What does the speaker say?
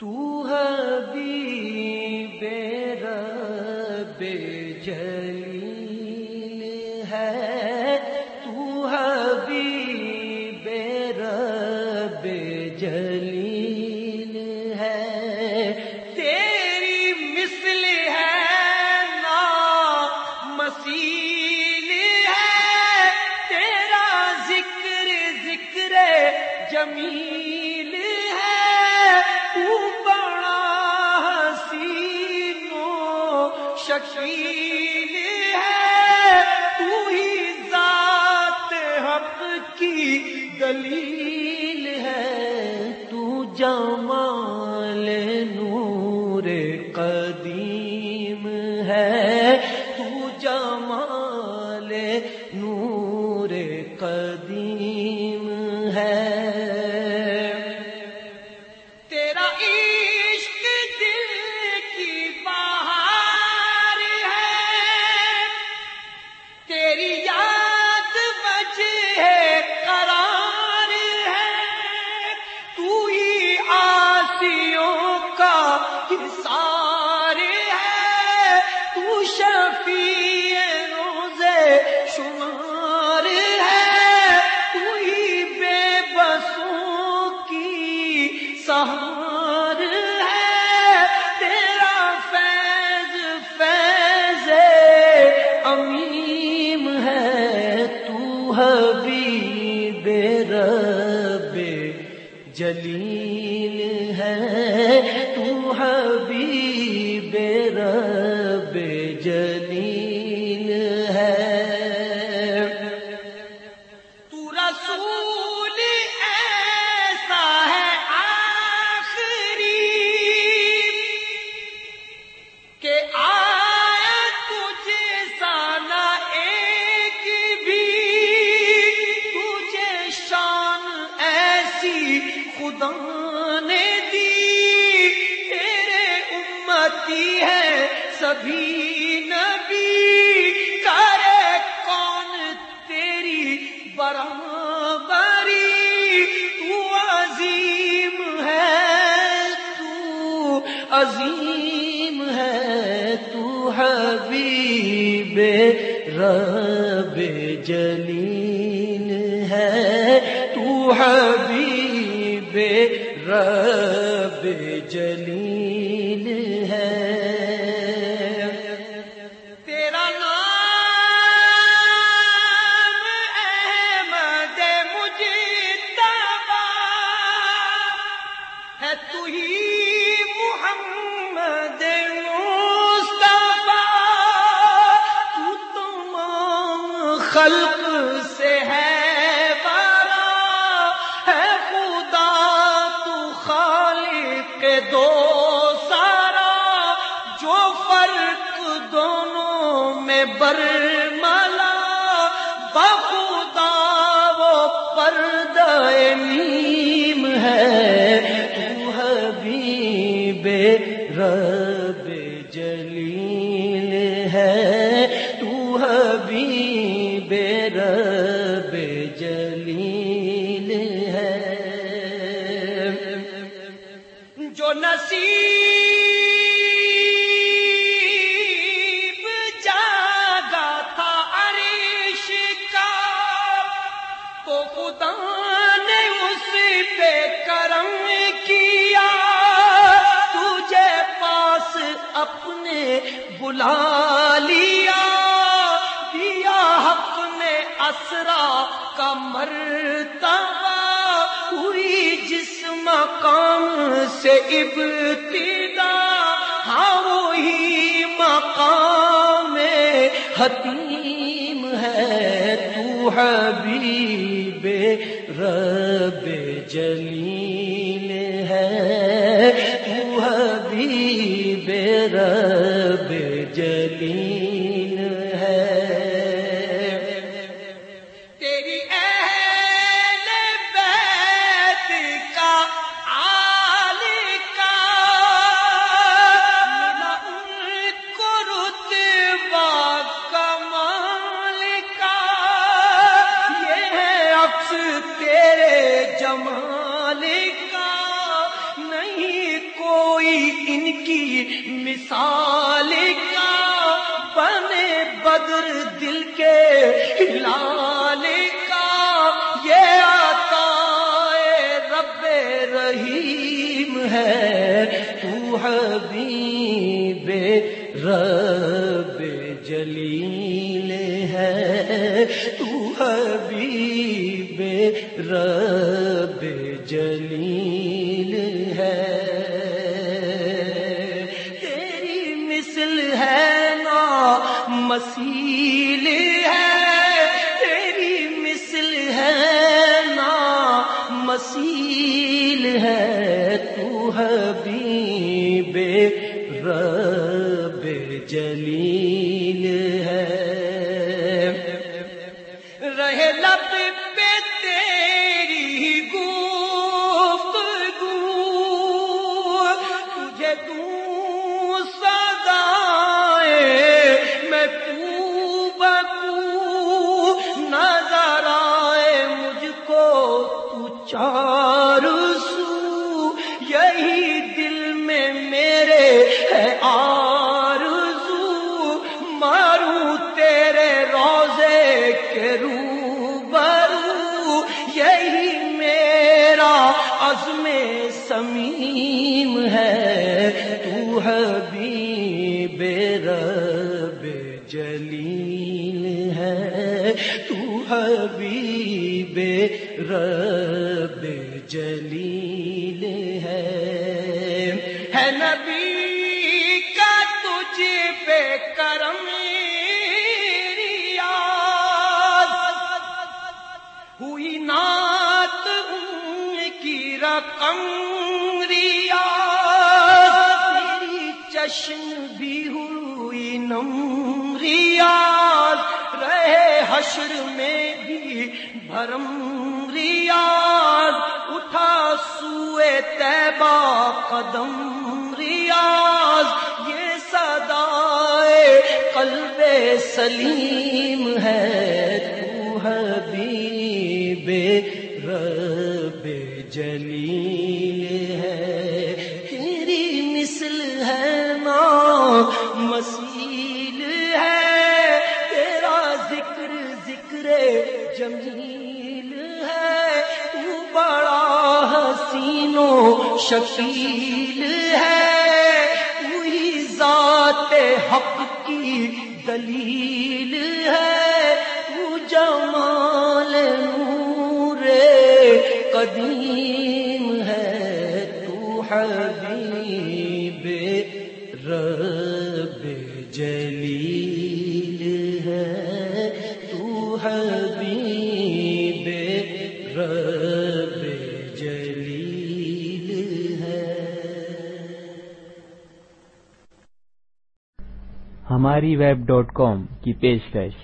تو حبیب رب جلیل ہے، تو حبیب رب جلیل ہے۔ تیری مثل ہے نا مسیل ہے، تیرا ذکر ذکر جمیل و حصار ہے، تو شفیع روزے شمار ہے۔ تو ہی بے بسوں کی سہار ہے۔ تیرا فیض فیض امیم ہے۔ تو حبیب رب جلیل تو حبیب امتی ہے سبھی نبی، کرے کون تیری برابری؟ تو عظیم ہے، تو عظیم ہے، تو حبیب رب جلیل ہے، تو حبیب رب جلیل خلق سے ہے بارا، ہے خدا تو خالق دو سارا۔ جو فرق دونوں میں برملا بخدا وہ پردہ ہے۔ تو حبیب رب جلیل ہے، تو حبیب رب جلیل ہے۔ جو نصیب جاگا تھا عرش کا، تو خدا نے اس پہ کرم کیا۔ تجھے پاس اپنے بلا لیا۔ اسرا کا مرتبہ ہوئی جس مقام سے ابتدا ہاں وہی مقام حتیم ہے تو حبیب رب جلیل ہے، تو حبیب رب جلیل جمال کا نہیں کوئی ان کی مثال کا۔ بنے بدر دل کے لال کا۔ یہ آتا رب رحیم ہے۔ تو حبیب رب جلیل ہے۔ تو حبیب رب جلیل ہے۔ تیری مثل ہے نا مسیل ہے۔ تیری مثل ہے نا مسیل ہے۔ تو حبیب رب تو حبیب رب جلیل ہے، تو حبیب رب جلیل ہے۔ ہے نبی کا تجھ پہ کرم ہوئی نات ان کی رقم چشم بھی ہوئی نم ریاض رہے حشر میں بھی بھرم ریاض اٹھا سوئے تیبا قدم ریاض یہ صدائے قلب سلیم ہے، تو حبیب رب جلیل ہے۔ تیری مثل ہے جمیل ہے تو بڑا حسین شکیل ہے۔ وہی ذات حق کی دلیل ہے۔ تو جمال نور قدیم ہے، تو حبیب ہماری ویب ڈاٹ کام کی پیشکش۔